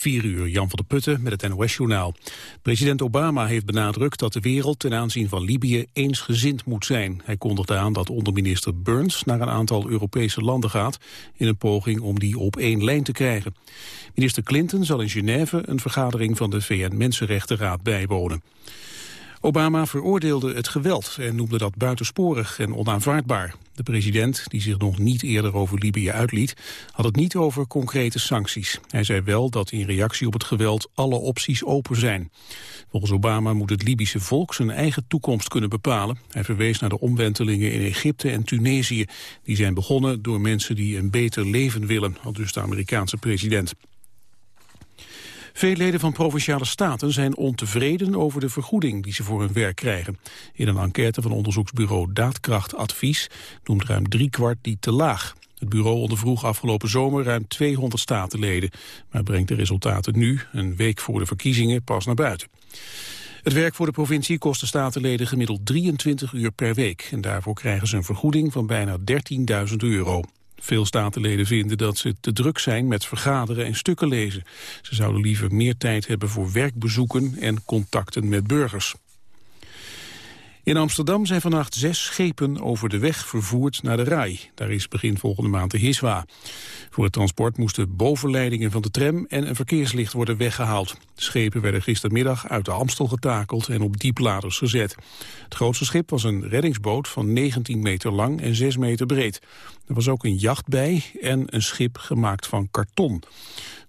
4 uur, Jan van der Putten met het NOS-journaal. President Obama heeft benadrukt dat de wereld ten aanzien van Libië eensgezind moet zijn. Hij kondigde aan dat onderminister Burns naar een aantal Europese landen gaat... in een poging om die op één lijn te krijgen. Minister Clinton zal in Genève een vergadering van de VN-Mensenrechtenraad bijwonen. Obama veroordeelde het geweld en noemde dat buitensporig en onaanvaardbaar. De president, die zich nog niet eerder over Libië uitliet, had het niet over concrete sancties. Hij zei wel dat in reactie op het geweld alle opties open zijn. Volgens Obama moet het Libische volk zijn eigen toekomst kunnen bepalen. Hij verwees naar de omwentelingen in Egypte en Tunesië. Die zijn begonnen door mensen die een beter leven willen, al dus de Amerikaanse president. Veel leden van Provinciale Staten zijn ontevreden over de vergoeding die ze voor hun werk krijgen. In een enquête van onderzoeksbureau Daadkracht Advies noemt ruim driekwart die te laag. Het bureau ondervroeg afgelopen zomer ruim 200 statenleden, maar brengt de resultaten nu, een week voor de verkiezingen, pas naar buiten. Het werk voor de provincie kost de statenleden gemiddeld 23 uur per week. En daarvoor krijgen ze een vergoeding van bijna 13.000 euro. Veel statenleden vinden dat ze te druk zijn met vergaderen en stukken lezen. Ze zouden liever meer tijd hebben voor werkbezoeken en contacten met burgers. In Amsterdam zijn vannacht zes schepen over de weg vervoerd naar de Rai. Daar is begin volgende maand de Hiswa. Voor het transport moesten bovenleidingen van de tram en een verkeerslicht worden weggehaald. De schepen werden gistermiddag uit de Amstel getakeld en op diepladers gezet. Het grootste schip was een reddingsboot van 19 meter lang en 6 meter breed. Er was ook een jacht bij en een schip gemaakt van karton.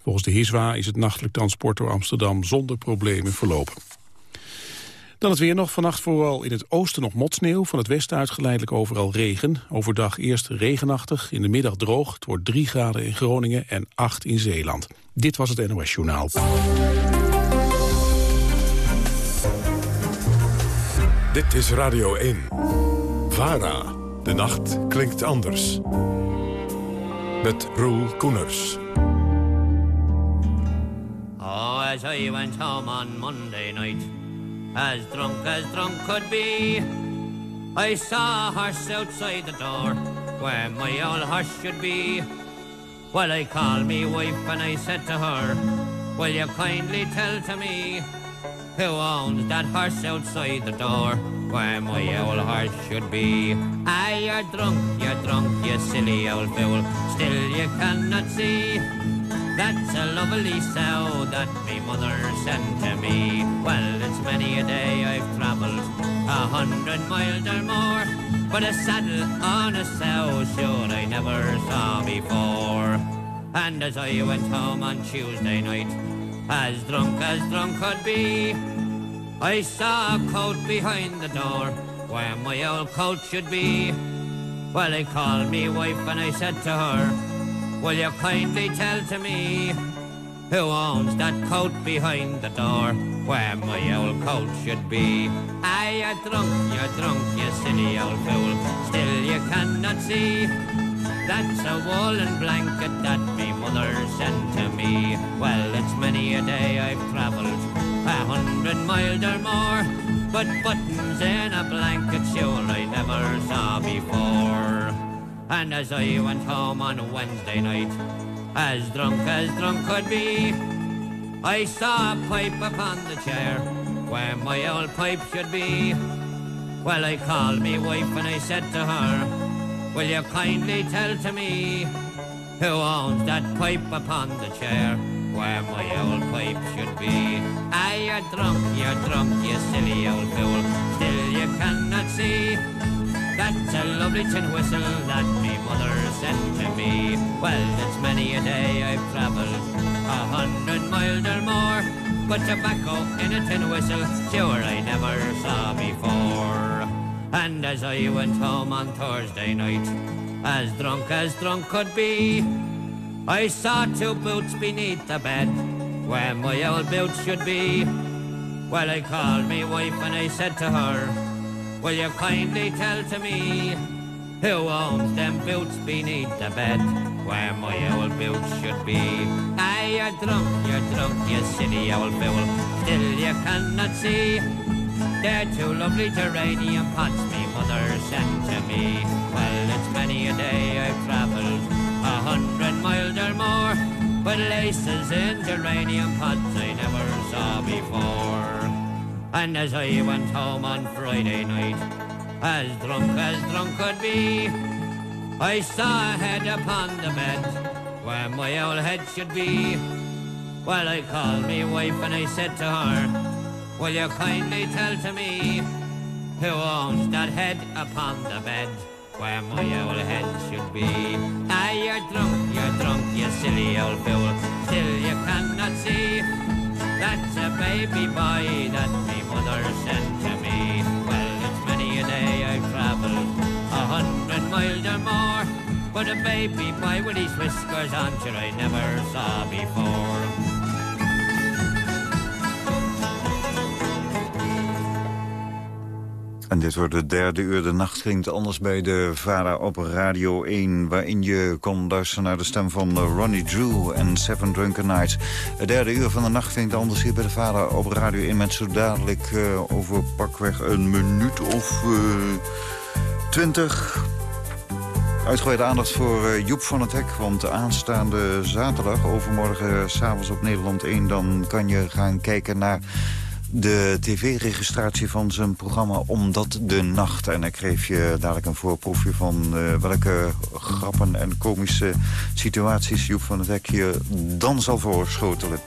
Volgens de Hiswa is het nachtelijk transport door Amsterdam zonder problemen verlopen. Dan het weer nog. Vannacht vooral in het oosten nog motsneeuw. Van het westen uit geleidelijk overal regen. Overdag eerst regenachtig, in de middag droog. Het wordt 3 graden in Groningen en 8 in Zeeland. Dit was het NOS Journaal. Dit is Radio 1. VARA. De nacht klinkt anders. Met Roel Koeners. Oh, as I went home on Monday night... as drunk as drunk could be. I saw a horse outside the door, where my old horse should be. Well, I called me wife and I said to her, Will you kindly tell to me who owns that horse outside the door, where my old horse should be? Ah, you're drunk, you're drunk, you silly old fool, still you cannot see. That's a lovely sow that me mother sent to me. Well, it's many a day I've travelled a hundred miles or more, but a saddle on a sow sure I never saw before. And as I went home on Tuesday night, as drunk as drunk could be, I saw a coat behind the door where my old coat should be. Well, I called me wife and I said to her, Will you kindly tell to me who owns that coat behind the door where my old coat should be? Ah, you're drunk, you're drunk, you silly old fool. Still you cannot see. That's a woolen blanket that me mother sent to me. Well, it's many a day I've travelled a hundred miles or more, but buttons in a blanket sure I never saw before. And as I went home on Wednesday night, as drunk as drunk could be, I saw a pipe upon the chair where my old pipe should be. Well, I called me wife and I said to her, Will you kindly tell to me who owns that pipe upon the chair where my old pipe should be? Ah, you're drunk, you're drunk, you silly old fool, still you cannot see. That's a lovely tin whistle that me mother sent to me. Well, it's many a day I've travelled a hundred miles or more, but tobacco in a tin whistle, sure I never saw before. And as I went home on Thursday night, as drunk as drunk could be, I saw two boots beneath the bed, where my old boots should be. Well, I called me wife and I said to her, Will you kindly tell to me who owns them boots beneath the bed where my old boots should be? Ah, you're drunk, you're drunk, you silly old fool. Still you cannot see. They're two lovely geranium pots me mother sent to me. Well, it's many a day I've travelled a hundred miles or more. But laces in geranium pots I never saw before. And as I went home on Friday night, as drunk as drunk could be, I saw a head upon the bed where my old head should be. Well, I called me wife and I said to her, Will you kindly tell to me who owns that head upon the bed? where my old head should be. Ah, you're drunk, you're drunk, you silly old fool. Still you cannot see that's a baby boy that my mother sent to me. Well, it's many a day I've travelled a hundred miles or more, but a baby boy with his whiskers on, sure I never saw before. Dit wordt de derde uur. De nacht klinkt anders bij de VARA op Radio 1... waarin je kon luisteren naar de stem van Ronnie Drew en Seven Drunken Nights. Het derde uur van de nacht klinkt anders hier bij de VARA op Radio 1... met zo dadelijk uh, over pakweg een minuut of uh, twintig... Uitgebreide aandacht voor uh, Joep van het Hek. Want aanstaande zaterdag, overmorgen s'avonds op Nederland 1... dan kan je gaan kijken naar de tv-registratie van zijn programma Omdat de Nacht. En ik kreeg je dadelijk een voorproefje van uh, welke grappen en komische situaties Joep van het Hek je dan zal voorschotelen.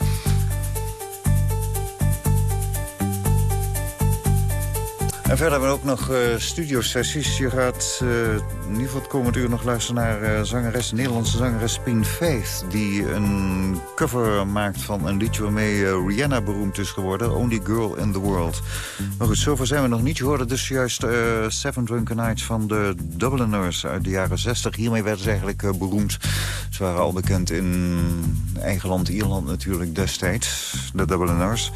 En verder hebben we ook nog uh, studiosessies. Je gaat uh, in ieder geval het komend uur nog luisteren naar uh, zangeres, Nederlandse zangeres Pien Faith. Die een cover maakt van een liedje waarmee Rihanna beroemd is geworden. Only Girl in the World. Maar goed, zover zijn we nog niet. Je hoorde dus juist Seven Drunken Nights van de Dubliners uit de jaren 60. Hiermee werden ze eigenlijk beroemd. Ze waren al bekend in eigen land Ierland natuurlijk destijds. De Dubliners.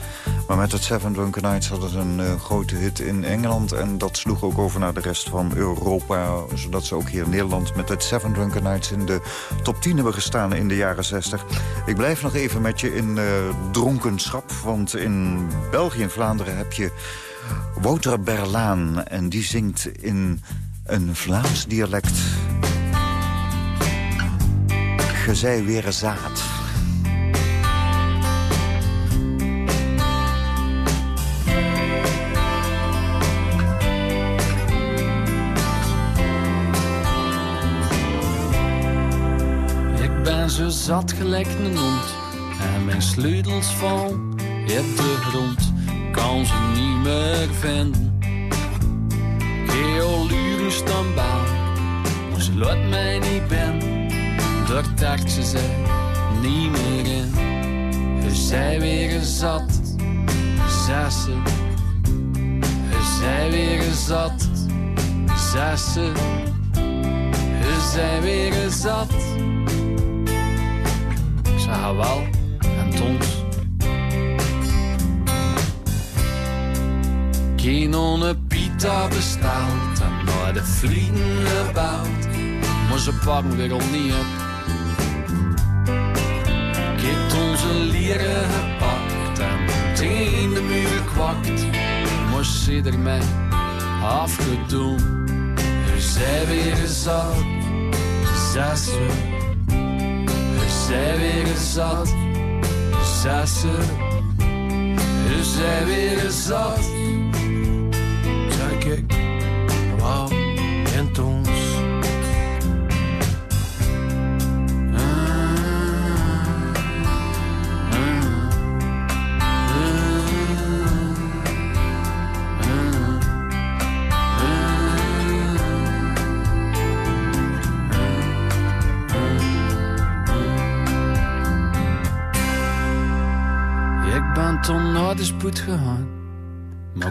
Maar met het Seven Drunken Nights hadden ze een grote hit in Engeland Engeland. En dat sloeg ook over naar de rest van Europa. Zodat ze ook hier in Nederland met het Seven Drunken Nights... in de top 10 hebben gestaan in de jaren 60. Ik blijf nog even met je in uh, dronkenschap. Want in België en Vlaanderen heb je Wouter Berlaan. En die zingt in een Vlaams dialect. Gezij weer zaad. Ze zat gelijk een hond en mijn sleutels val op de grond. Kan ze niet meer vinden. Geoluren staan baan, maar ze laat mij niet ben. Daar dacht ze zei niet meer in. Ze zei weer zat, zei ze. Ze zei weer zat, zei ze. Ze zei weer zat wel en Tons. Geen onne pita besteld en naar de vrienden gebouwd, maar ze pakken weer niet op. Onze lieren gepakt en tegen de muur gekwakt, maar ze er mij afgedoen. Er zijn weer zat, zes uur zij weer zat, zassen. Is zij weer zat.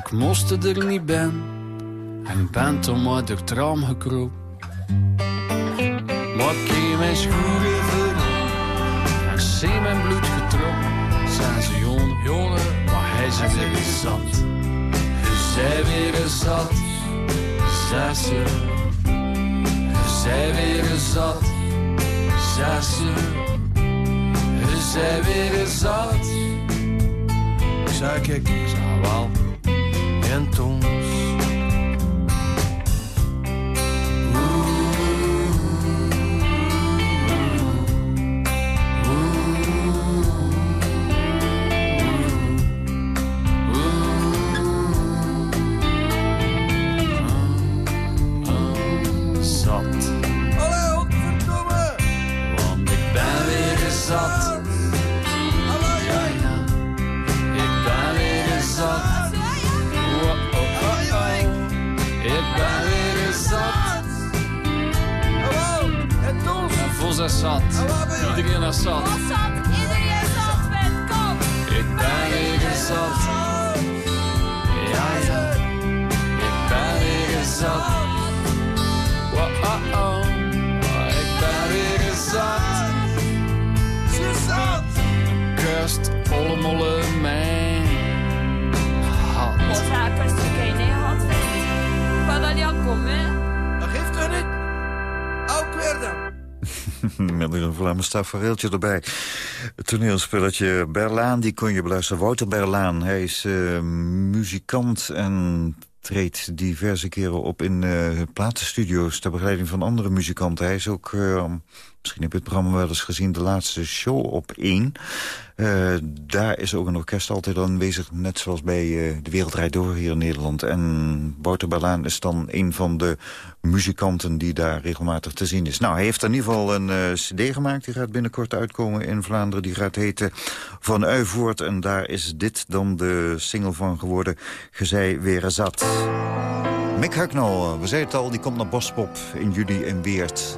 Ik moest er niet ben. En ben toen maar door het raam gekroop. Maar ik mijn schoenen verloren. En zie mijn bloed getrokken. Zijn ze jongen, jongen, maar hij is weer zat. Zei weer zat. Zei ze. Hij zei weer zat. Zei ze. Hij zei weer zat zei ik, ik zou wel. En zat. Iedereen is Met een vlamme stafareeltje erbij. Het toneelspelletje Berlaan, die kon je beluisteren. Wouter Berlaan, hij is eh, muzikant en treedt diverse keren op in uh, platenstudio's... ter begeleiding van andere muzikanten. Hij is ook, uh, misschien heb je het programma wel eens gezien... de laatste show op één. Uh, daar is ook een orkest altijd aanwezig, net zoals bij De Wereldrijd Door hier in Nederland. En Wouter Berlaan is dan een van de muzikanten die daar regelmatig te zien is. Nou, hij heeft in ieder geval een cd gemaakt. Die gaat binnenkort uitkomen in Vlaanderen. Die gaat heten Van Uivoort. En daar is dit dan de single van geworden. Gezij weer zat. Mick Hucknall, we zeiden het al, die komt naar Bospop in juli in Weert.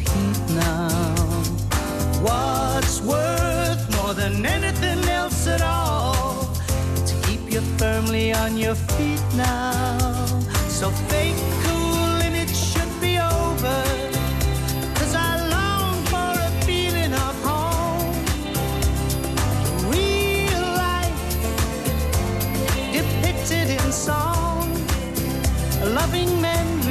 What's worth more than anything else at all? To keep you firmly on your feet now. So fake cool and it should be over. Cause I long for a feeling of home. Real life depicted in song. A loving memory.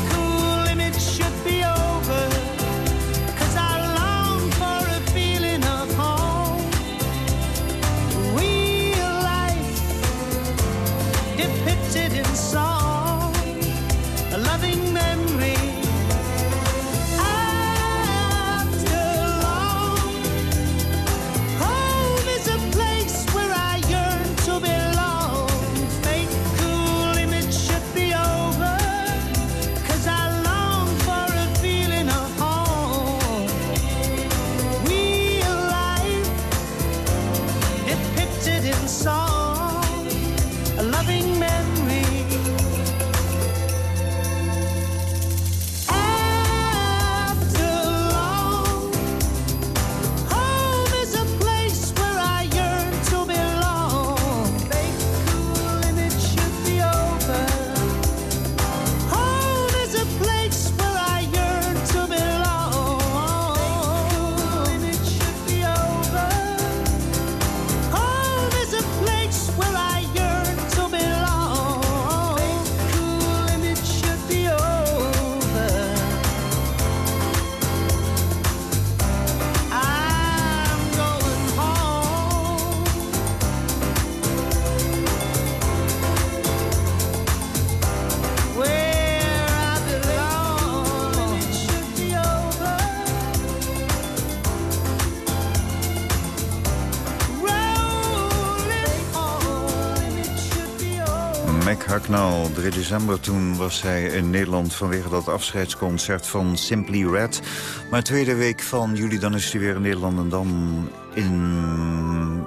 3 december, toen was hij in Nederland... vanwege dat afscheidsconcert van Simply Red. Maar tweede week van juli, dan is hij weer in Nederland... en dan in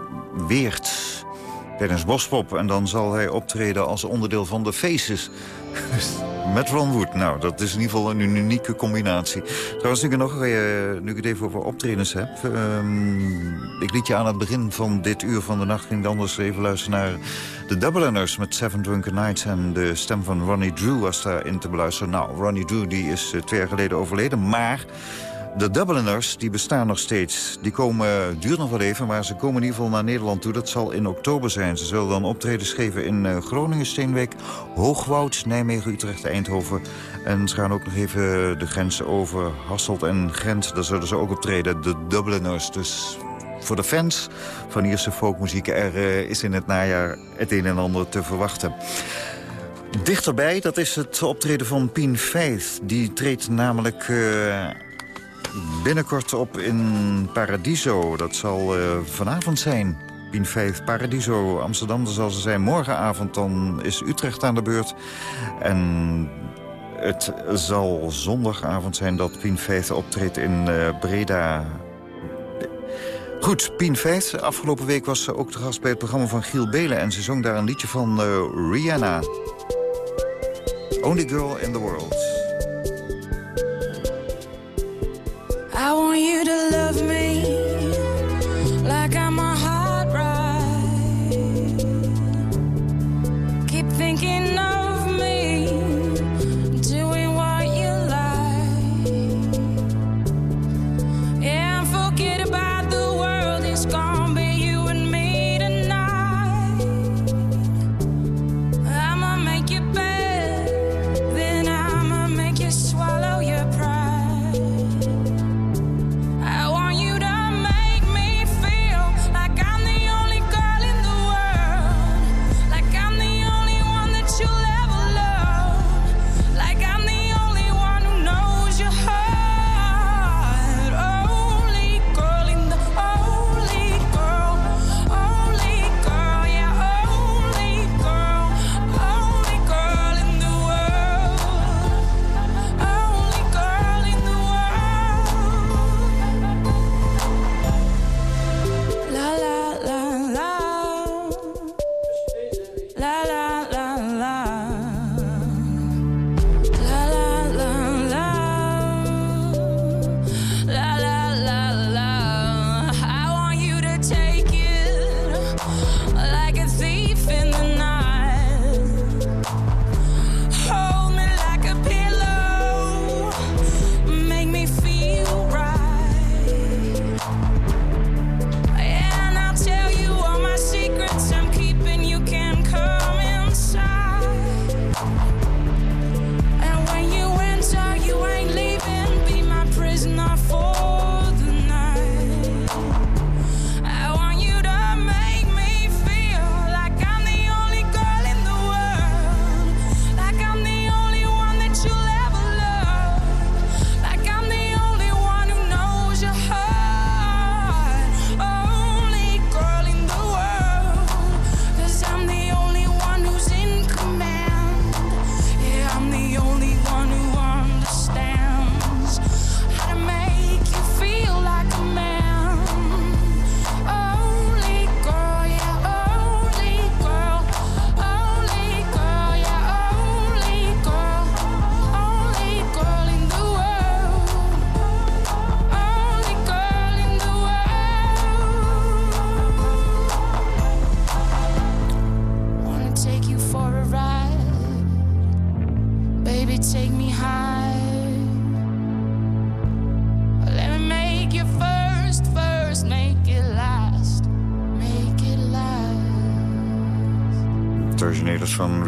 Weert. Tijdens Bospop. En dan zal hij optreden als onderdeel van de Faces. Met Ron Wood. Nou, dat is in ieder geval een unieke combinatie. Trouwens, nu ik, nog, uh, nu ik het even over optredens heb... Um, ik liet je aan het begin van dit uur van de nacht... ging anders even luisteren naar de Dubliners... met Seven Drunken Nights en de stem van Ronnie Drew was daarin te beluisteren. Nou, Ronnie Drew die is uh, twee jaar geleden overleden, maar... De Dubliners die bestaan nog steeds. Die komen, duurt nog wel even, maar ze komen in ieder geval naar Nederland toe. Dat zal in oktober zijn. Ze zullen dan optreden geven in uh, Groningen, Steenwijk, Hoogwoud, Nijmegen, Utrecht, Eindhoven. En ze gaan ook nog even de grens over Hasselt en Gent. Daar zullen ze ook optreden, de Dubliners. Dus voor de fans van Ierse folkmuziek... er uh, is in het najaar het een en ander te verwachten. Dichterbij, dat is het optreden van Pien Faith. Die treedt namelijk... Uh, binnenkort op in Paradiso. Dat zal uh, vanavond zijn. Pien 5 Paradiso Amsterdam. zal ze zijn morgenavond. Dan is Utrecht aan de beurt. En het zal zondagavond zijn dat Pien 5 optreedt in uh, Breda. Goed, Pien. Afgelopen week was ze ook de gast bij het programma van Giel Belen... en ze zong daar een liedje van uh, Rihanna. Only Girl in the World. I want you to love me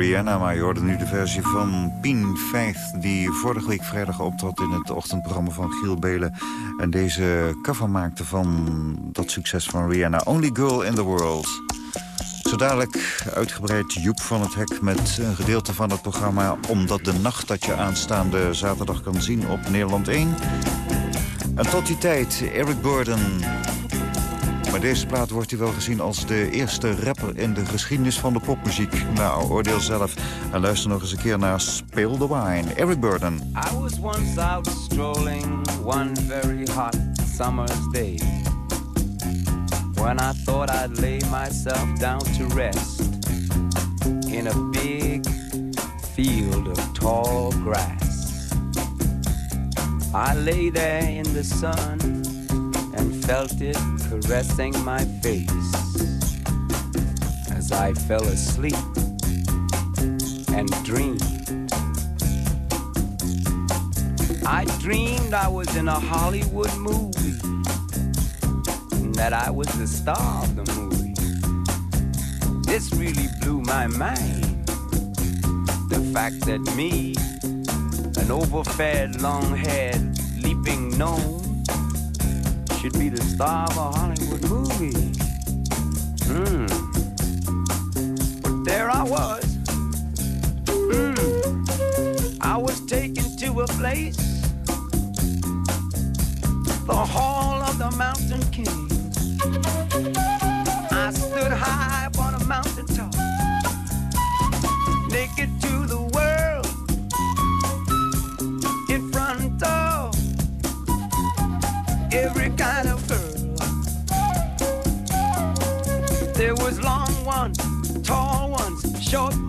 Rihanna, maar je hoorde nu de versie van Pien Vijf... die vorige week vrijdag optrad in het ochtendprogramma van Giel Belen... en deze cover maakte van dat succes van Rihanna. Only Girl in the World. Zo dadelijk uitgebreid Joep van het Hek met een gedeelte van het programma... omdat de nacht dat je aanstaande zaterdag kan zien op Nederland 1. En tot die tijd, Eric Burden... Maar deze plaat wordt hij wel gezien als de eerste rapper in de geschiedenis van de popmuziek. Nou, oordeel zelf en luister nog eens een keer naar Spill the Wine. Eric Burden. I was once out strolling one very hot summer's day when I thought I'd lay myself down to rest in a big field of tall grass. I lay there in the sun and felt it caressing my face as I fell asleep and dreamed. I dreamed I was in a Hollywood movie and that I was the star of the movie. This really blew my mind. The fact that me, an overfed, long-haired, leaping gnome, should be the star of a Hollywood movie. Hmm. But there I was. Hmm. I was taken to a place the hall of the mountain king. I stood high upon a mountain top, yo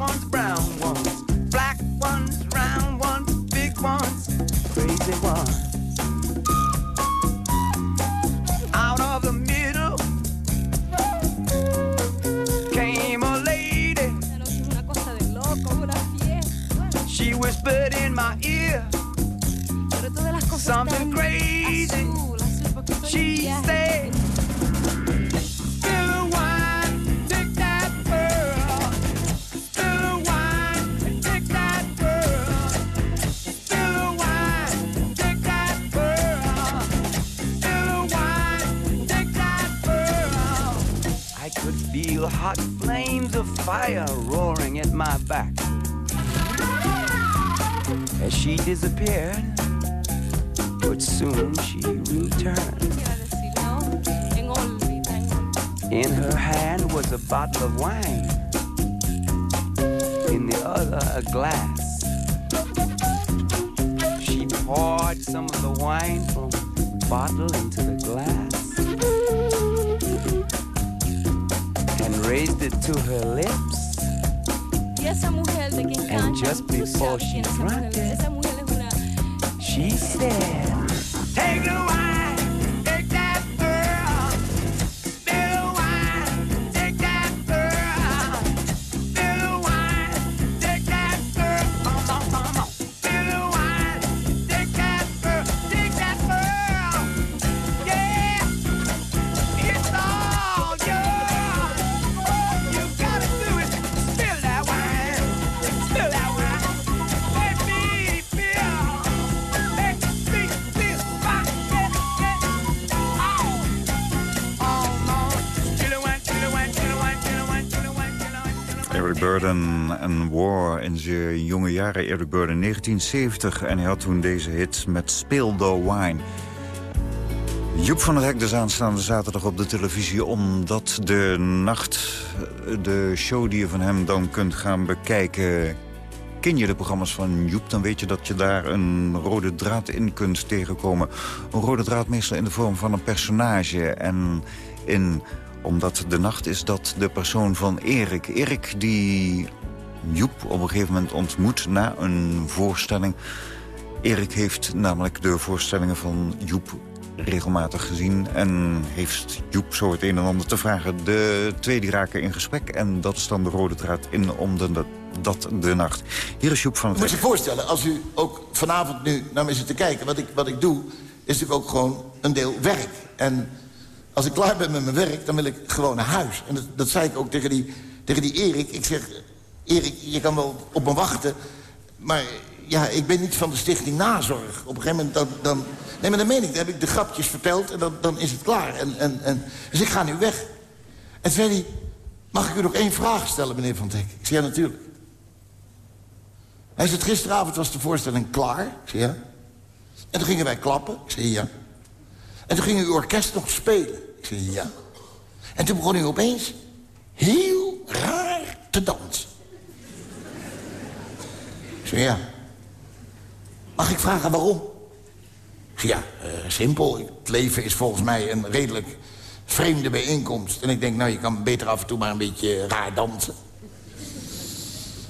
the glass and raised it to her lips. And just before she drank it, she said, Take it away. En War in zijn jonge jaren. Eric Burden 1970 en hij had toen deze hit met Spill Wine. Joep van der Hek dus aanstaande zaterdag op de televisie... omdat de nacht, de show die je van hem dan kunt gaan bekijken... Ken je de programma's van Joep, dan weet je dat je daar een rode draad in kunt tegenkomen. Een rode draad meestal in de vorm van een personage. En in, omdat de nacht is dat de persoon van Erik. Erik die Joep op een gegeven moment ontmoet na een voorstelling. Erik heeft namelijk de voorstellingen van Joep regelmatig gezien... en heeft Joep zo het een en ander te vragen. De twee die raken in gesprek en dat is dan de rode draad in om de, dat de nacht. Hier is Joep van het moet je voorstellen, als u ook vanavond nu naar me zit te kijken... wat ik, wat ik doe, is natuurlijk ook gewoon een deel werk. En als ik klaar ben met mijn werk, dan wil ik gewoon naar huis. En dat, dat zei ik ook tegen die, tegen die Erik. Ik zeg, Erik, je kan wel op me wachten... maar ja, ik ben niet van de stichting Nazorg. Op een gegeven moment dan... dan nee, maar dan meen ik, dan heb ik de grapjes verteld en dan, dan is het klaar. En, en, en, dus ik ga nu weg. En toen zei hij, mag ik u nog één vraag stellen, meneer Van Dijk? Ik zei, ja, natuurlijk. Hij zei, gisteravond was de voorstelling klaar. Ik zei, ja. En toen gingen wij klappen. Ik zei, ja. En toen ging uw orkest nog spelen. Ik zei, ja. En toen begon u opeens heel raar te dansen. Ja. Mag ik vragen waarom? Ja, eh, simpel. Het leven is volgens mij een redelijk vreemde bijeenkomst. En ik denk, nou, je kan beter af en toe maar een beetje raar dansen.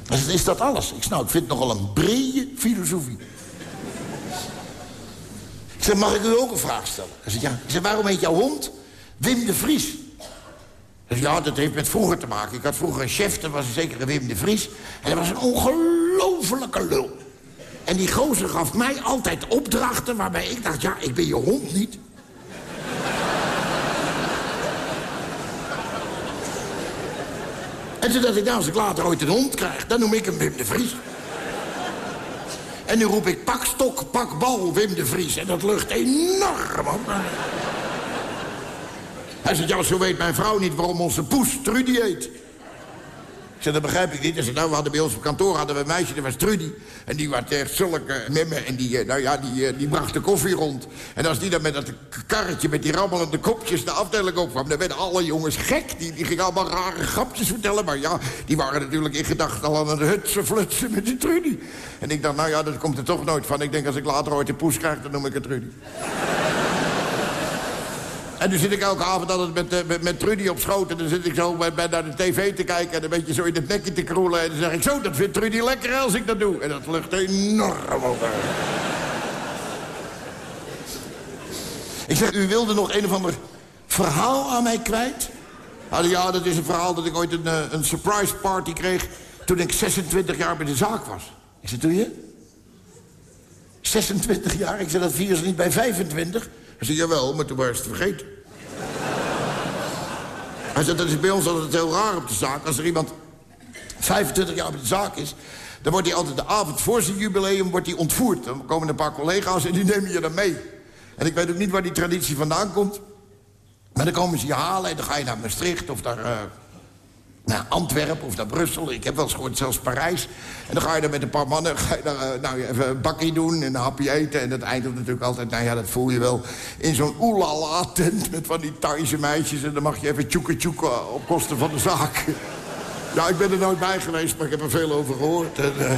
Dus is dat alles? Ik, nou, ik vind het nogal een brede filosofie. Ik zeg, mag ik u ook een vraag stellen? Ja. Ik waarom heet jouw hond Wim de Vries? Zegt, ja, dat heeft met vroeger te maken. Ik had vroeger een chef, dat was een zekere Wim de Vries. En dat was een ongelofelijke lul. En die gozer gaf mij altijd opdrachten waarbij ik dacht... ja, ik ben je hond niet. en toen dacht ik, nou, als ik later ooit een hond krijg... dan noem ik hem Wim de Vries. En nu roep ik pak stok, pak bal, Wim de Vries. En dat lucht enorm op. Hij zegt, ja, zo weet mijn vrouw niet waarom onze poes Trudy heet. Ik zei, dat begrijp ik niet. Hij zei, nou, we hadden bij ons op kantoor hadden we een meisje, dat was Trudy. En die was echt zulke memmen. En die, eh, nou ja, die, eh, die bracht de koffie rond. En als die dan met dat karretje met die rammelende kopjes de afdeling opkwam... dan werden alle jongens gek. Die, die gingen allemaal rare grapjes vertellen. Maar ja, die waren natuurlijk in gedachten al aan het hutsen, flutsen met die Trudy. En ik dacht, nou ja, dat komt er toch nooit van. Ik denk, als ik later ooit een poes krijg, dan noem ik het Trudy. En nu zit ik elke avond altijd met, eh, met, met Trudy op schoot. En dan zit ik zo bij, naar de tv te kijken en een beetje zo in het nekje te kroelen. En dan zeg ik zo, dat vindt Trudy lekker als ik dat doe. En dat lucht enorm haar. Ik zeg, u wilde nog een of ander verhaal aan mij kwijt? Nou, ja, dat is een verhaal dat ik ooit een, eh, een surprise party kreeg... toen ik 26 jaar bij de zaak was. Ik zeg, doe je? 26 jaar? Ik zeg, dat vier ze niet bij 25? Hij zei, jawel, maar toen was het vergeten. Hij zei, dat is bij ons altijd heel raar op de zaak. Als er iemand 25 jaar op de zaak is... dan wordt hij altijd de avond voor zijn jubileum wordt hij ontvoerd. Dan komen een paar collega's en die nemen je dan mee. En ik weet ook niet waar die traditie vandaan komt. Maar dan komen ze je halen en dan ga je naar Maastricht of naar, uh, naar Antwerpen of naar Brussel. Ik heb wel eens gehoord, zelfs Parijs. En dan ga je daar met een paar mannen ga je uh, nou, even een bakkie doen en een hapje eten. En dat eindigt natuurlijk altijd, nou ja, dat voel je wel... in zo'n oelala-tent met van die Thaise meisjes. En dan mag je even tjoeken tjoeken op kosten van de zaak. Ja, ik ben er nooit bij geweest, maar ik heb er veel over gehoord. En, uh...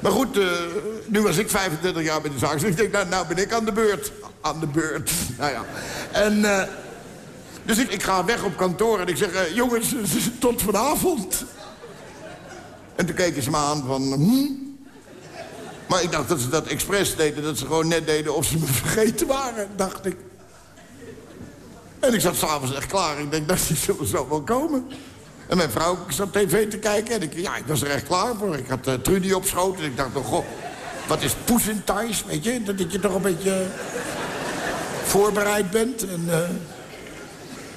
Maar goed, uh, nu was ik 25 jaar bij de zaak. Dus ik denk, nou, nou ben ik aan de beurt. Aan de beurt. Nou ja. En... dus ik, ik, ga weg op kantoor en ik zeg, uh, jongens, tot vanavond. En toen keken ze me aan van, hm? Maar ik dacht dat ze dat expres deden, dat ze gewoon net deden of ze me vergeten waren, dacht ik. En ik zat s'avonds echt klaar. Ik denk, nou, die zullen zo wel komen. En mijn vrouw zat tv te kijken en ik, ja, ik was er echt klaar voor. Ik had uh, Trudy op schoot en ik dacht, oh god, wat is poes weet je? Dat je toch een beetje voorbereid bent. En.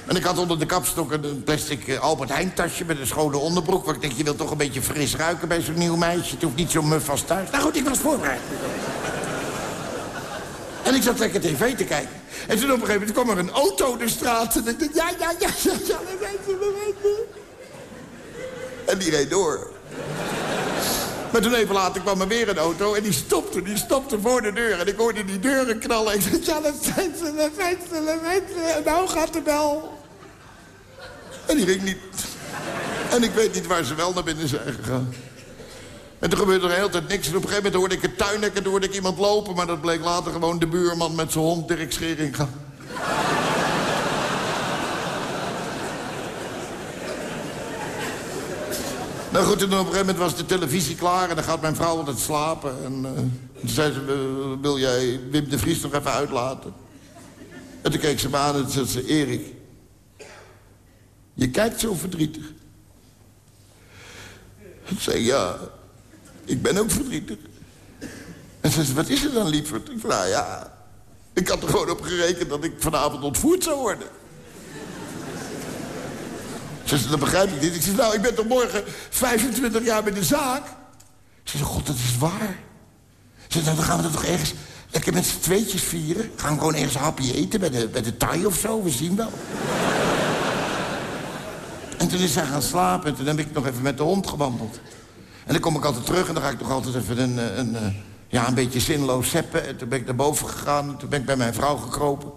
En ik had onder de kapstok een plastic uh, Albert Heijn tasje met een schone onderbroek. Want ik denk, je wilt toch een beetje fris ruiken bij zo'n nieuw meisje. Het hoeft niet zo muf als thuis. Nou goed, ik was voorbereid. En ik zat lekker tv te kijken. En toen op een gegeven moment kwam er een auto de straat. En ik dacht, ja, ja, ja, ja, ja, we weten, we weten. En die reed door. Maar toen even later kwam er weer een auto en die stopte. Die stopte voor de deur. En ik hoorde die deuren knallen. Ik zei, ja, dat zijn ze, dat zijn ze, dat zijn ze. Nou gaat de bel. En die ging niet. En ik weet niet waar ze wel naar binnen zijn gegaan. En toen gebeurde er de hele tijd niks. En op een gegeven moment hoorde ik het tuinhek en toen hoorde ik iemand lopen. Maar dat bleek later gewoon de buurman met zijn hond Dirk Schering Nou goed, en op een gegeven moment was de televisie klaar... en dan gaat mijn vrouw altijd slapen. En uh, toen zei ze, wil jij Wim de Vries nog even uitlaten? En toen keek ze me aan en zei ze, Erik... je kijkt zo verdrietig. Ik zei, ja, ik ben ook verdrietig. En ze zei, wat is er dan, lieverd? Ik zei, nou ja, ik had er gewoon op gerekend dat ik vanavond ontvoerd zou worden. Ze zei, dat begrijp ik niet. Ik zei, nou, ik ben toch morgen 25 jaar bij de zaak? Ze zei, god, dat is waar. Ze zei, dan gaan we dat toch ergens lekker met z'n tweetjes vieren. Gaan we gewoon ergens een hapje eten bij de, bij de Thai of zo, we zien wel. en toen is zij gaan slapen en toen heb ik nog even met de hond gewandeld. En dan kom ik altijd terug en dan ga ik toch altijd even een, een, een ja, een beetje zinloos zeppen. En toen ben ik naar boven gegaan en toen ben ik bij mijn vrouw gekropen.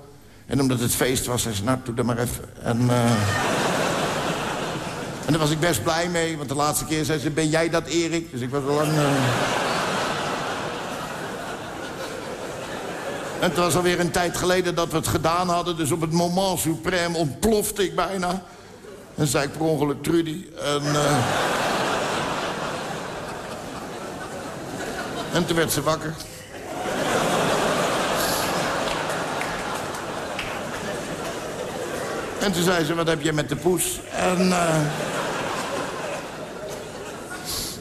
En omdat het feest was, zei ze, nou, doe dat maar even. En... Uh... En daar was ik best blij mee, want de laatste keer zei ze... ben jij dat, Erik? Dus ik was al lang... Uh... En het was alweer een tijd geleden dat we het gedaan hadden. Dus op het moment suprême ontplofte ik bijna. En zei ik per ongeluk Trudy. En, eh, en toen werd ze wakker. En toen zei ze, wat heb je met de poes? En... eh,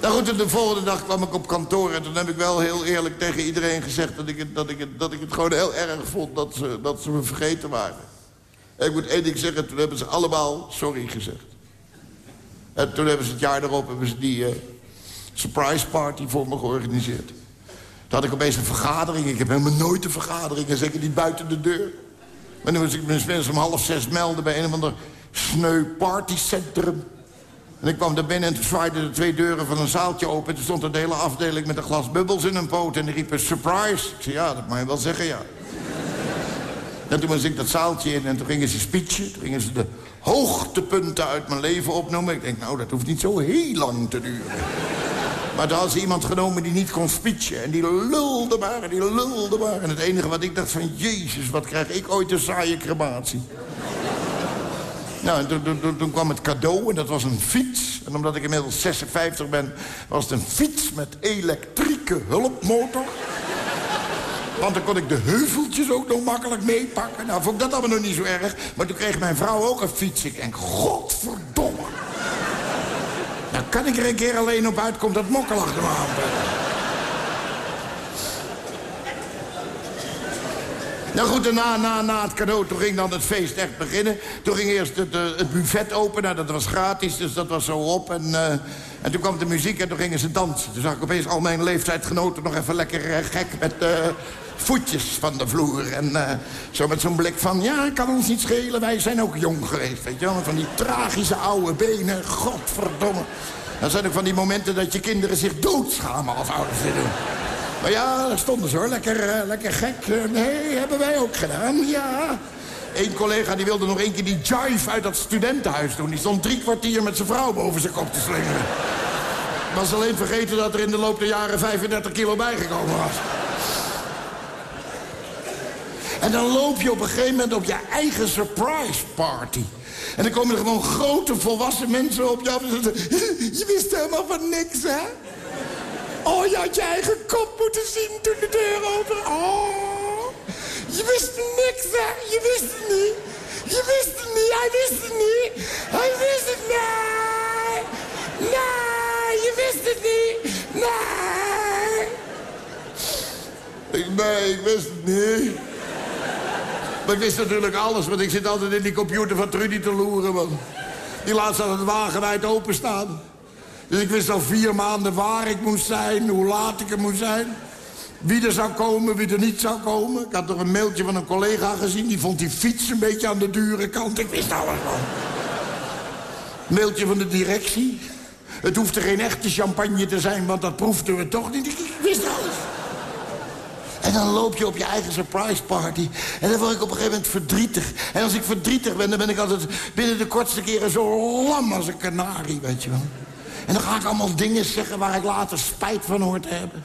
nou goed, de volgende dag kwam ik op kantoor... en toen heb ik wel heel eerlijk tegen iedereen gezegd... dat ik het, dat ik dat ik het gewoon heel erg vond dat ze, dat ze me vergeten waren. En ik moet één ding zeggen, toen hebben ze allemaal sorry gezegd. En toen hebben ze het jaar erop hebben ze die eh, surprise party voor me georganiseerd. Toen had ik opeens een vergadering. Ik heb helemaal nooit een vergadering, en zeker niet buiten de deur. Maar nu moest ik me om half zes melden bij een of ander sneu partycentrum. En ik kwam daar binnen en toen zwaaiden de twee deuren van een zaaltje open. En toen stond de hele afdeling met een glas bubbels in een poot. En die riepen, surprise. Ik zei, ja, dat mag je wel zeggen, ja. En toen moest ik dat zaaltje in en toen gingen ze speechen. Toen gingen ze de hoogtepunten uit mijn leven opnoemen. Ik denk, nou, dat hoeft niet zo heel lang te duren. Maar toen had ze iemand genomen die niet kon speechen. En die lulde maar en die lulde maar. En het enige wat ik dacht van... Jezus, wat krijg ik ooit een saaie crematie. Nou, en toen, toen- toen- toen kwam het cadeau en dat was een fiets. En omdat ik inmiddels 56 ben, was het een fiets met elektrieke hulpmotor. Want dan kon ik de heuveltjes ook nog makkelijk meepakken. Nou, vond ik dat allemaal nog niet zo erg. Maar toen kreeg mijn vrouw ook een fiets. Ik denk, godverdomme. Nou, kan ik er een keer alleen op uit, komt dat mokkel achter me aan. Nou goed, en na, na, na het cadeau, toen ging dan het feest echt beginnen. Toen ging eerst het, eh, het buffet open, nou, dat was gratis, dus dat was zo op. En, eh, en toen kwam de muziek en toen gingen ze dansen. Toen zag ik opeens al mijn leeftijdgenoten nog even lekker eh, gek met eh, voetjes van de vloer. En eh, zo met zo'n blik van, ja, kan ons niet schelen, wij zijn ook jong geweest, weet je wel. Van die tragische oude benen, godverdomme. Dat zijn ook van die momenten dat je kinderen zich doodschamen als ouders dit doen. Maar ja, daar stonden ze hoor, lekker, lekker gek. Nee, hebben wij ook gedaan, ja. Eén collega die wilde nog één keer die jive uit dat studentenhuis doen. Die stond drie kwartier met zijn vrouw boven zijn kop te slingeren. Was alleen vergeten dat er in de loop der jaren 35 kilo bijgekomen was. En dan loop je op een gegeven moment op je eigen surprise party. En dan komen er gewoon grote volwassen mensen op je af. Je wist helemaal van niks, hè? Oh, je had je eigen kop moeten zien toen de deur open. Oh, je wist niks, hè? Je wist het niet. Je wist het niet. Hij wist het niet. Hij wist het niet. Nee, je wist het niet. Nee. Ik, nee, ik wist het niet. Maar ik wist natuurlijk alles, want ik zit altijd in die computer van Trudy te loeren, man. Die laat had het wagenwijd openstaan. Dus ik wist al vier maanden waar ik moest zijn, hoe laat ik er moest zijn. Wie er zou komen, wie er niet zou komen. Ik had nog een mailtje van een collega gezien. Die vond die fiets een beetje aan de dure kant. Ik wist alles wel. Mailtje van de directie. Het hoefde geen echte champagne te zijn, want dat proefden we toch niet. Ik, wist alles. En dan loop je op je eigen surprise party. En dan word ik op een gegeven moment verdrietig. En als ik verdrietig ben, dan ben ik altijd binnen de kortste keren zo lam als een kanarie, weet je wel. En dan ga ik allemaal dingen zeggen waar ik later spijt van hoor te hebben.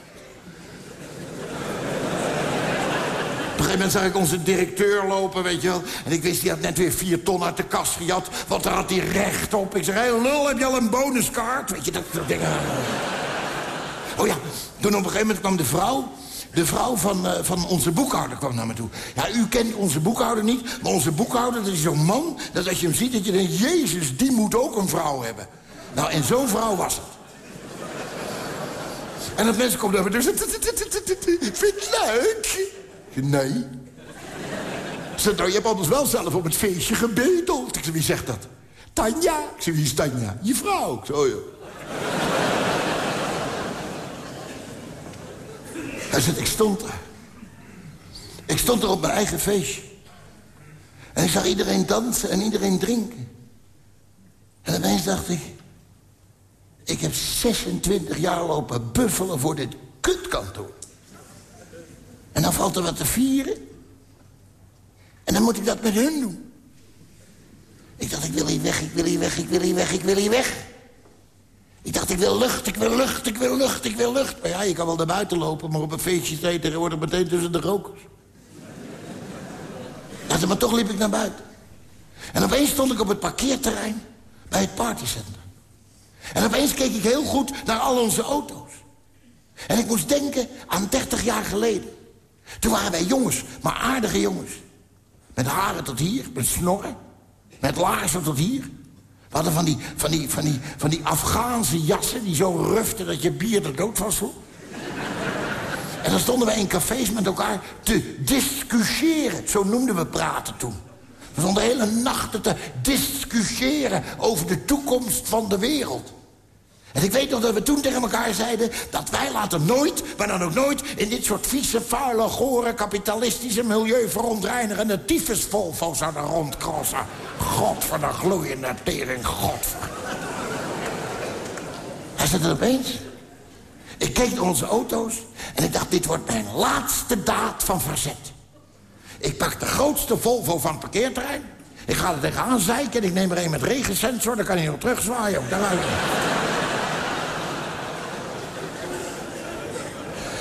Op een gegeven moment zag ik onze directeur lopen, weet je wel. En ik wist, die had net weer vier ton uit de kast gejat. Want daar had hij recht op. Ik zeg, hé hey, lul, heb je al een bonuskaart? Weet je, dat soort dingen. Oh ja, toen op een gegeven moment kwam de vrouw... De vrouw van, eh, van onze boekhouder kwam naar me toe. Ja, u kent onze boekhouder niet, maar onze boekhouder, dat is zo'n man... dat als je hem ziet, dat je denkt, Jezus, die moet ook een vrouw hebben. Nou, en zo'n vrouw was het. En dat mensen toe en zeggen... Vind je het leuk? Nee. Ze zei, nou, je hebt anders wel zelf op het feestje gebedeld. Ik zei, wie zegt dat? Tanja. Ik zei, wie is Tanja? Je vrouw. Ik zei, oh ja. Hij zegt, ik stond er. Ik stond er op mijn eigen feestje. En ik zag iedereen dansen en iedereen drinken. En opeens dacht ik... Ik heb 26 jaar lopen buffelen voor dit kutkantoor. En dan valt er wat te vieren. En dan moet ik dat met hun doen. Ik dacht, ik wil hier weg, ik wil hier weg, ik wil hier weg, ik wil hier weg. Ik dacht, ik wil lucht, ik wil lucht, ik wil lucht, ik wil lucht. Maar ja, je kan wel naar buiten lopen, maar op een feestje sta je tegenwoordig meteen tussen de rokers. Maar, maar toch liep ik naar buiten. En opeens stond ik op het parkeerterrein bij het partycentrum. En opeens keek ik heel goed naar al onze auto's. En ik moest denken aan 30 jaar geleden. Toen waren wij jongens, maar aardige jongens. Met haren tot hier, met snorren. Met laarzen tot hier. We hadden van die, van die, van die, van die Afghaanse jassen die zo ruften dat je bier er dood van sloeg. En dan stonden wij in cafés met elkaar te discussiëren. Zo noemden we praten toen. We stonden hele nachten te discussiëren over de toekomst van de wereld. En ik weet nog dat we toen tegen elkaar zeiden... dat wij later nooit, maar dan ook nooit... in dit soort vieze, vuile, gore, kapitalistische... milieuverontreinigende tyfusvolvo zouden rondkrossen. God van de gloeiende tering, God. Hij zit er opeens. Ik keek naar onze auto's en ik dacht... dit wordt mijn laatste daad van verzet. Ik pak de grootste Volvo van het parkeerterrein. Ik ga er tegenaan zeiken en ik neem er een met regensensor. Dan kan hij nog terugzwaaien. Daaruit.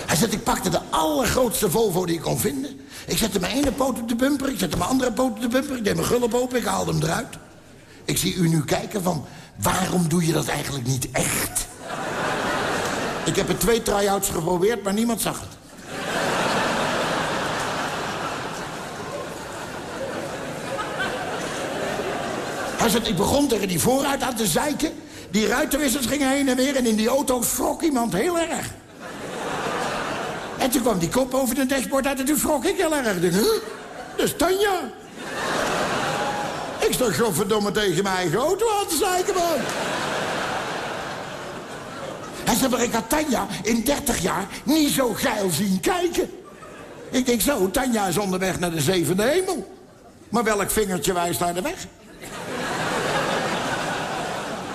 Hij zegt, ik pakte de allergrootste Volvo die ik kon vinden. Ik zette mijn ene poot op de bumper, ik zette mijn andere poot op de bumper. Ik deed mijn gulp open, ik haalde hem eruit. Ik zie u nu kijken van, waarom doe je dat eigenlijk niet echt? ik heb er twee try-outs geprobeerd, maar niemand zag het. Hij zegt, ik begon tegen die vooruit aan te zeiken. Die ruitenwissers gingen heen en weer en in die auto schrok iemand heel erg. En toen kwam die kop over de dashboard uit en toen schrok ik heel erg. Dacht, huh? Dat is Tanja. ik stond godverdomme tegen mijn eigen auto aan te zeiken, man. Hij zei, maar ik had Tanja in 30 jaar niet zo geil zien kijken. Ik denk zo, Tanja is onderweg naar de zevende hemel. Maar welk vingertje wijst naar de weg?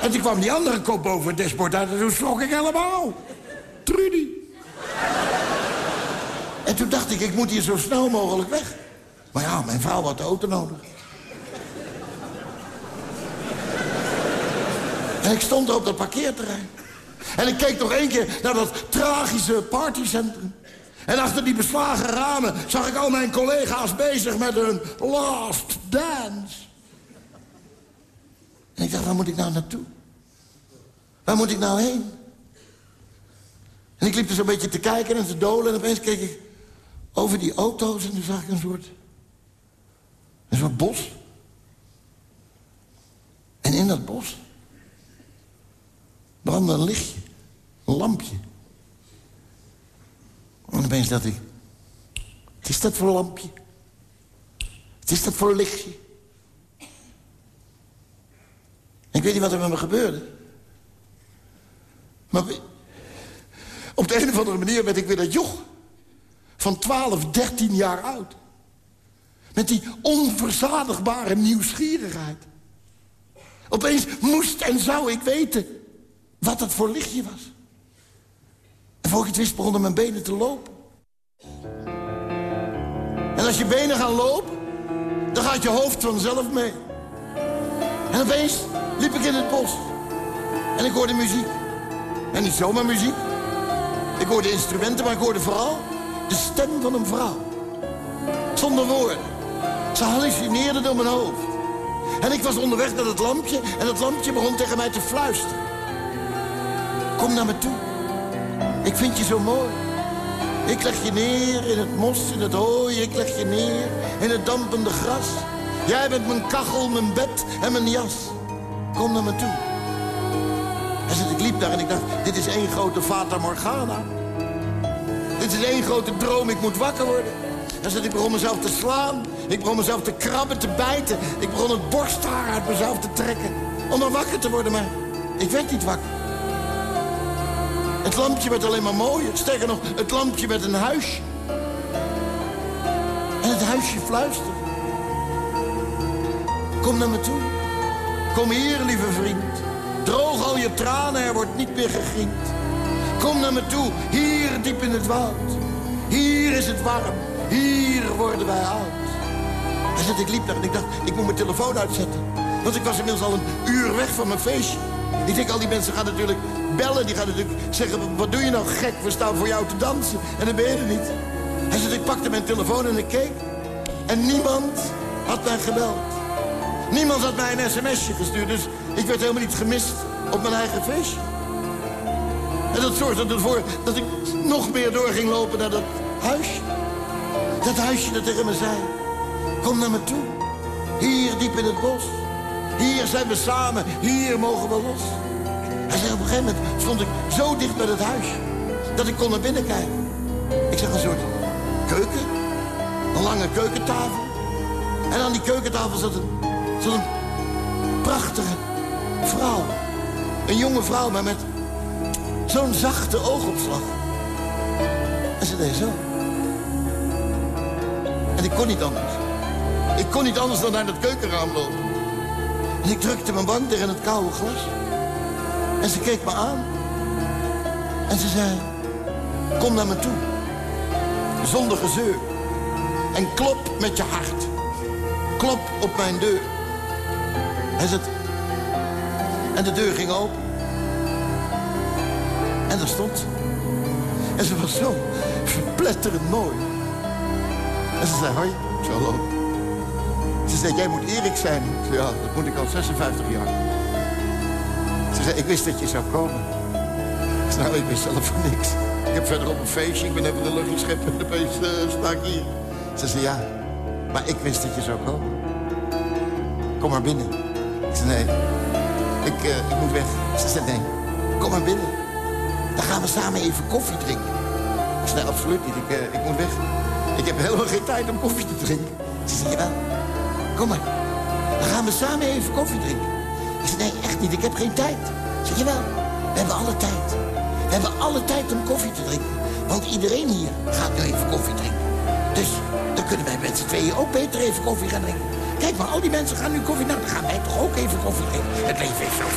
en toen kwam die andere kop over het dashboard uit en toen schrok ik helemaal. Trudy. En toen dacht ik, ik moet hier zo snel mogelijk weg. Maar ja, mijn vrouw had de auto nodig. En ik stond er op dat parkeerterrein. En ik keek nog één keer naar dat tragische partycentrum. En achter die beslagen ramen zag ik al mijn collega's bezig met hun last dance. En ik dacht, waar moet ik nou naartoe? Waar moet ik nou heen? En ik liep er zo'n beetje te kijken en te dolen en opeens keek ik over die auto's en toen zag ik een soort... een soort bos. En in dat bos brandde een lichtje, een lampje. En opeens dacht ik, wat is dat voor lampje? Wat is dat voor lichtje? Ik weet niet wat er met me gebeurde. Maar op de een of andere manier werd ik weer dat joch van 12, 13 jaar oud. Met die onverzadigbare nieuwsgierigheid. Opeens moest en zou ik weten wat dat voor lichtje was. En voor ik het wist begonnen mijn benen te lopen. En als je benen gaan lopen, dan gaat je hoofd vanzelf mee. En opeens liep ik in het bos. En ik hoorde muziek. En niet zomaar muziek. Ik hoorde instrumenten, maar ik hoorde vooral de stem van een vrouw. Zonder woorden. Ze hallucineerde door mijn hoofd. En ik was onderweg naar het lampje en het lampje begon tegen mij te fluisteren. Kom naar me toe. Ik vind je zo mooi. Ik leg je neer in het mos, in het hooi. Ik leg je neer in het dampende gras. Jij bent mijn kachel, mijn bed en mijn jas. Kom naar me toe. En ik liep daar en ik dacht, dit is één grote Fata Morgana. Dit is één grote droom, ik moet wakker worden. En zat ik begon mezelf te slaan. Ik begon mezelf te krabben, te bijten. Ik begon het borsthaar uit mezelf te trekken. Om dan wakker te worden, maar ik werd niet wakker. Het lampje werd alleen maar mooier. Sterker nog, het lampje werd een huisje. En het huisje fluisterde. Kom naar me toe. Kom hier, lieve vriend. Droog al je tranen, er wordt niet meer gegriend. Kom naar me toe, hier diep in het woud. Hier is het warm, hier worden wij oud. Hij zegt, ik liep daar en ik dacht, ik moet mijn telefoon uitzetten. Want ik was inmiddels al een uur weg van mijn feestje. Ik denk, al die mensen gaan natuurlijk bellen. Die gaan natuurlijk zeggen, wat doe je nou gek? We staan voor jou te dansen. En dan ben je er niet. Hij zegt, ik pakte mijn telefoon en ik keek. En niemand had mij gebeld. Niemand had mij een sms'je gestuurd, dus ik werd helemaal niet gemist op mijn eigen feestje. En dat zorgde ervoor dat ik nog meer door ging lopen naar dat huisje. Dat huisje dat tegen me zei, kom naar me toe. Hier diep in het bos. Hier zijn we samen, hier mogen we los. Hij zei, op een gegeven moment stond ik zo dicht bij het huisje... dat ik kon naar binnen kijken. Ik zag een soort keuken, een lange keukentafel. En aan die keukentafel zat een, zat een prachtige vrouw. Een jonge vrouw, maar met zo'n zachte oogopslag. En ze deed zo. En ik kon niet anders. Ik kon niet anders dan naar het keukenraam lopen. En ik drukte mijn wang tegen het koude glas. En ze keek me aan. En ze zei, kom naar me toe. Zonder gezeur. En klop met je hart. Klop op mijn deur. En, ze, en de deur ging open. En daar stond. En ze was zo verpletterend mooi. En ze zei, hoi, hallo. Ze zei, jij moet Erik zijn. Ik zei, ja, dat moet ik al 56 jaar. Ze zei, ik wist dat je zou komen. Ik zei, nou, ik wist zelf van niks. Ik heb verder op een feestje, ik ben even de luchtje scheppen en opeens uh, sta ik hier. Ze zei, ja, maar ik wist dat je zou komen. Kom maar binnen. Ik zei, nee, ik, uh, ik moet weg. Ze zei, nee, kom maar binnen. Dan gaan we samen even koffie drinken. Ik zei, nee, absoluut niet, ik, uh, ik moet weg. Ik heb helemaal geen tijd om koffie te drinken. Ze zei, jawel, kom maar. Dan gaan we samen even koffie drinken. Ik zei, nee, echt niet, ik heb geen tijd. Ik zei, jawel, we hebben alle tijd. We hebben alle tijd om koffie te drinken. Want iedereen hier gaat nu even koffie drinken. Dus dan kunnen wij met z'n tweeën ook beter even koffie gaan drinken. Kijk maar, al die mensen gaan nu koffie. Nou, dan gaan wij toch ook even koffie drinken. Het leven is zo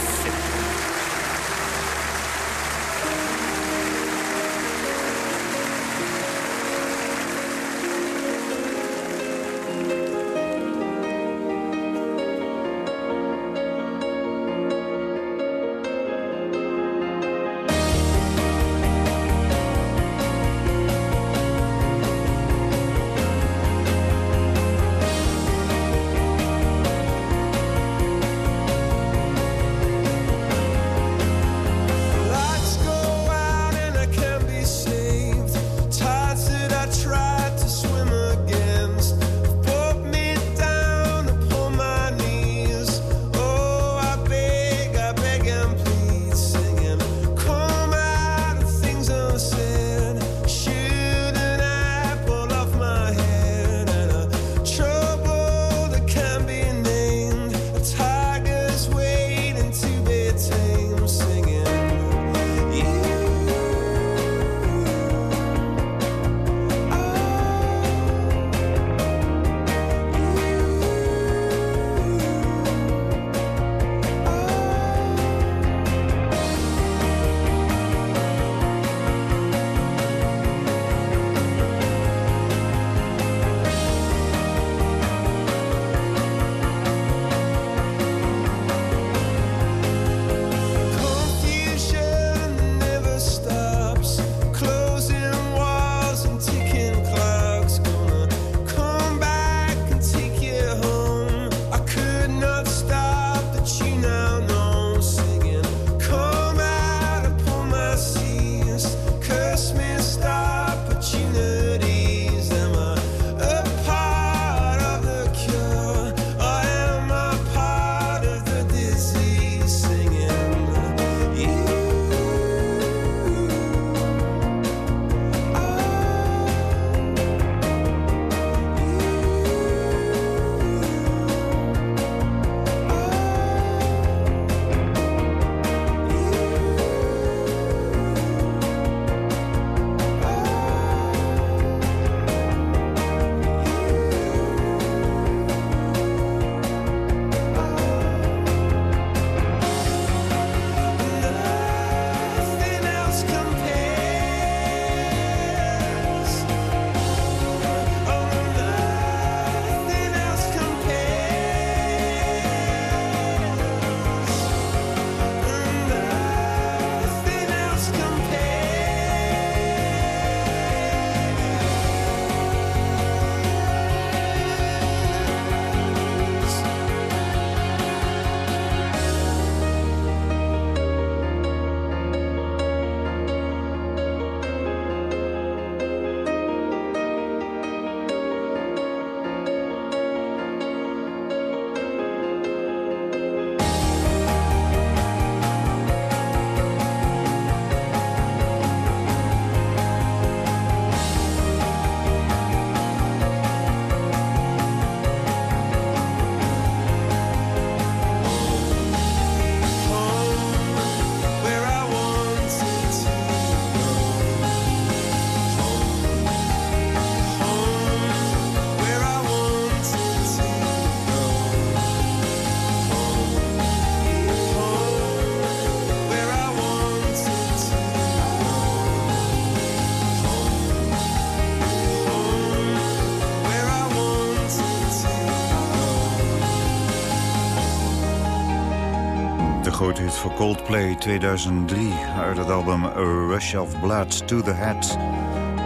Coldplay 2003 uit het album A Rush of Blood to the Head.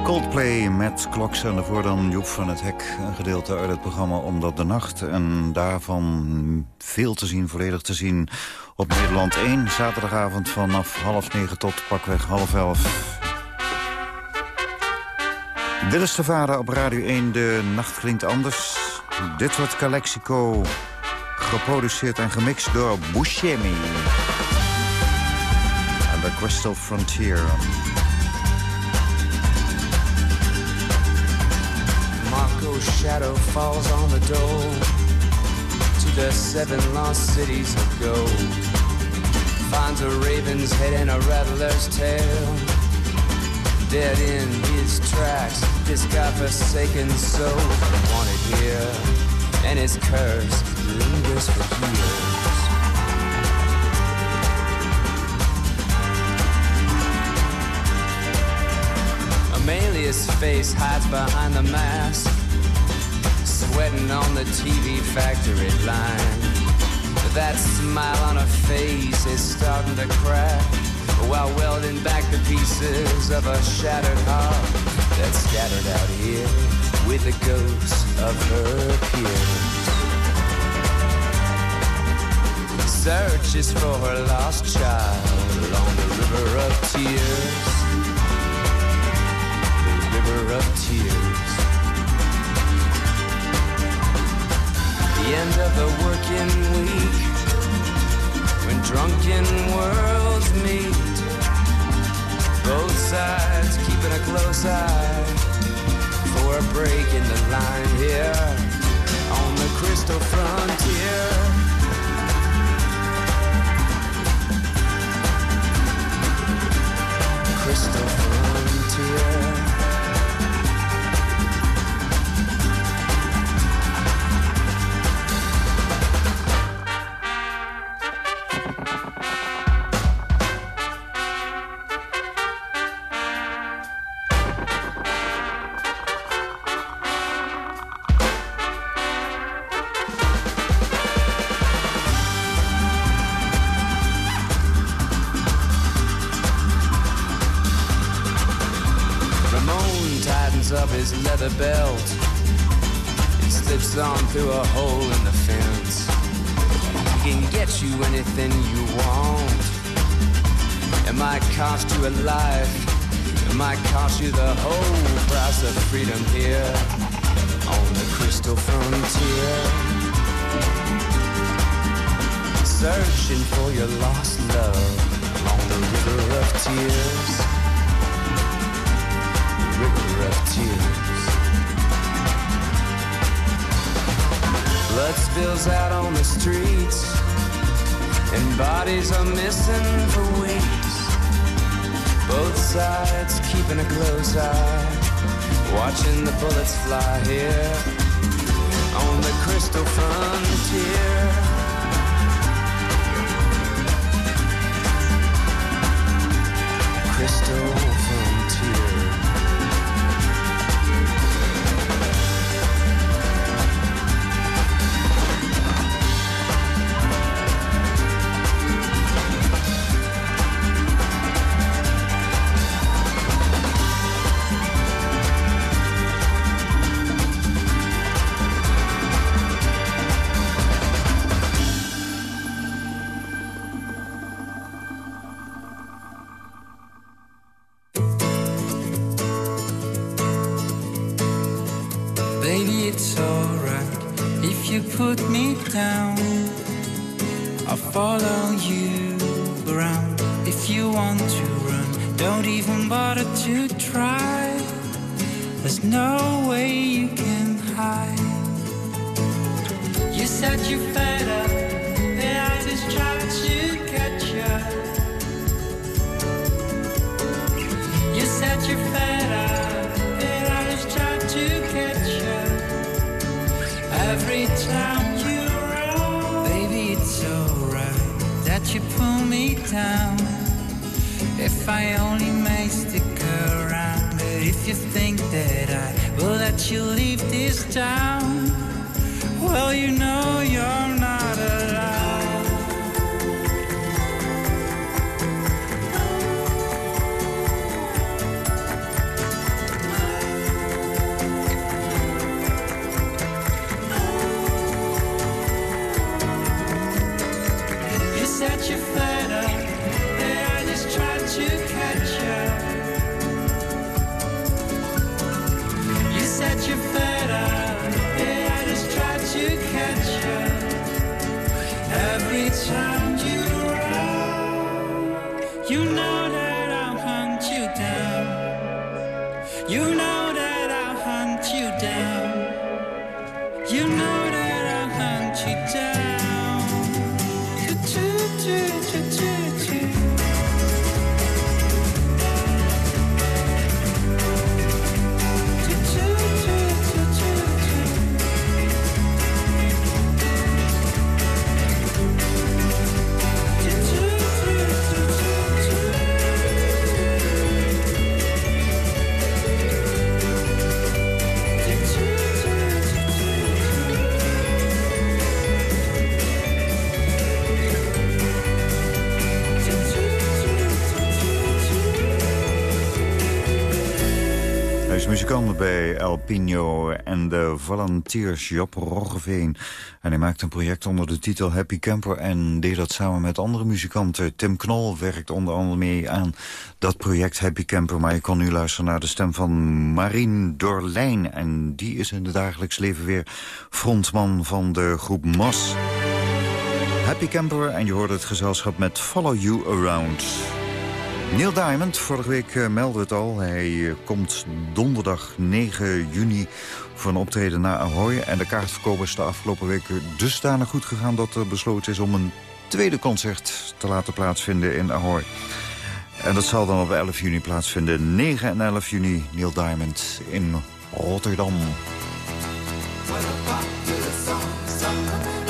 Coldplay met Kloks en daarvoor dan Joep van het Hek. Een gedeelte uit het programma Omdat de Nacht. En daarvan veel te zien, volledig te zien op Nederland 1. Zaterdagavond vanaf half negen tot pakweg half elf. Dit is de vader op Radio 1. De nacht klinkt anders. Dit wordt Calexico. Geproduceerd en gemixt door Buscemi. Crystal Frontier. Marco's shadow falls on the door To the seven lost cities of gold. Finds a raven's head and a rattler's tail. Dead in his tracks This godforsaken soul. Wanted here And his curse lingers for years Amelia's face hides behind the mask Sweating on the TV factory line. That smile on her face is starting to crack While welding back the pieces of a shattered heart That's scattered out here with the ghosts of her peers. Searches for her lost child along the river of tears river of tears. The end of the working week, when drunken worlds meet. Both sides keeping a close eye for a break in the line here on the crystal frontier. Crystal frontier. You anything you want. It might cost you a life. It might cost you the whole price of freedom here on the crystal frontier. Searching for your lost love along the river of tears river of tears. Blood spills out on the streets, and bodies are missing for weeks. Both sides keeping a close eye, watching the bullets fly here on the crystal frontier. Crystal you fed out and I just tried to catch up every time you run, baby. It's so that you pull me down. If I only may stick around, but if you think that I will let you leave this town, well, you know you're En de Volunteers Job Roggeveen. En hij maakt een project onder de titel Happy Camper... en deed dat samen met andere muzikanten. Tim Knol werkt onder andere mee aan dat project Happy Camper. Maar je kon nu luisteren naar de stem van Marien Dorlijn. En die is in het dagelijks leven weer frontman van de groep Mas. Happy Camper en je hoort het gezelschap met Follow You Around. Neil Diamond, vorige week uh, meldde het al. Hij eh, komt donderdag 9 juni voor een optreden naar Ahoy. En de kaartverkoop is de afgelopen weken dusdanig goed gegaan... dat er besloten is om een tweede concert te laten plaatsvinden in Ahoy. En dat zal dan op 11 juni plaatsvinden. 9 en 11 juni Neil Diamond in Rotterdam. It's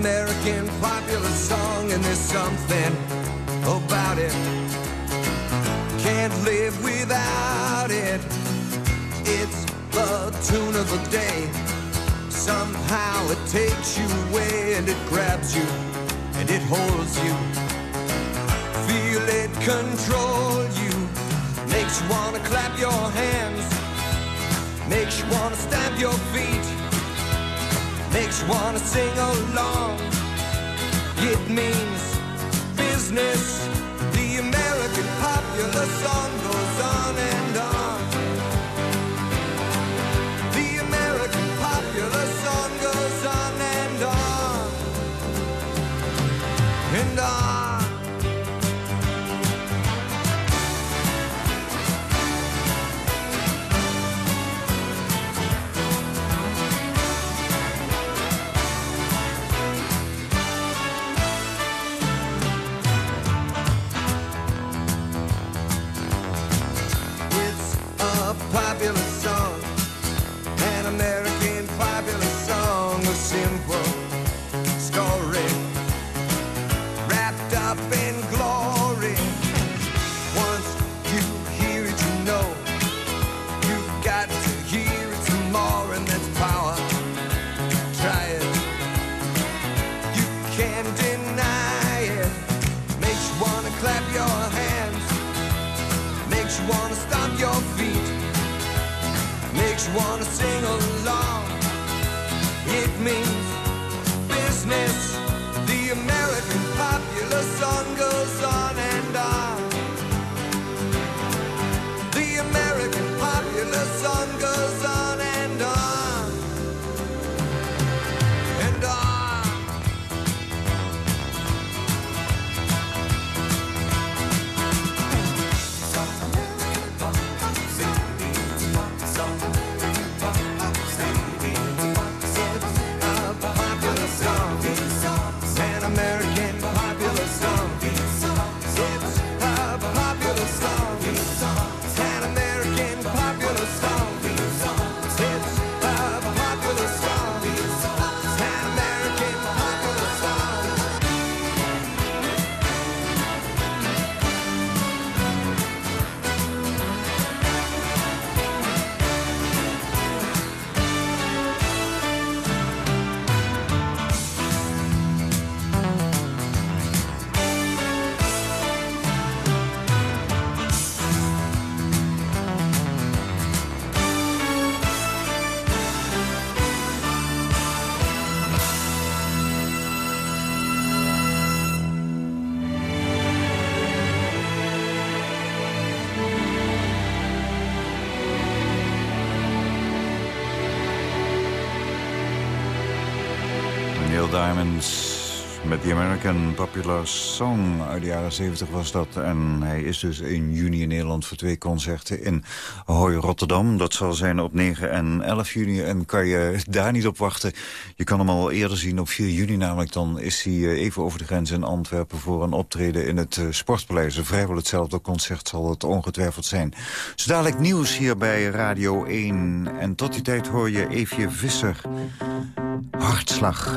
American popular song, and there's something about it. Can't live without it. It's the tune of the day. Somehow it takes you away and it grabs you and it holds you. Feel it control you. Makes you wanna clap your hands. Makes you wanna stamp your feet. Makes you wanna sing along. It means business. The American popular song goes on and on. The American popular Met The American Popular Song uit de jaren 70 was dat. En hij is dus in juni in Nederland voor twee concerten in Ahoy Rotterdam. Dat zal zijn op 9 en 11 juni en kan je daar niet op wachten. Je kan hem al eerder zien op 4 juni namelijk. Dan is hij eh, even over de grens in Antwerpen voor een optreden in het eh, Sportpaleis. Vrijwel hetzelfde concert zal het ongetwijfeld zijn. Zo dadelijk nieuws hier bij Radio 1. En tot die tijd hoor je Eefje Visser. Hartslag.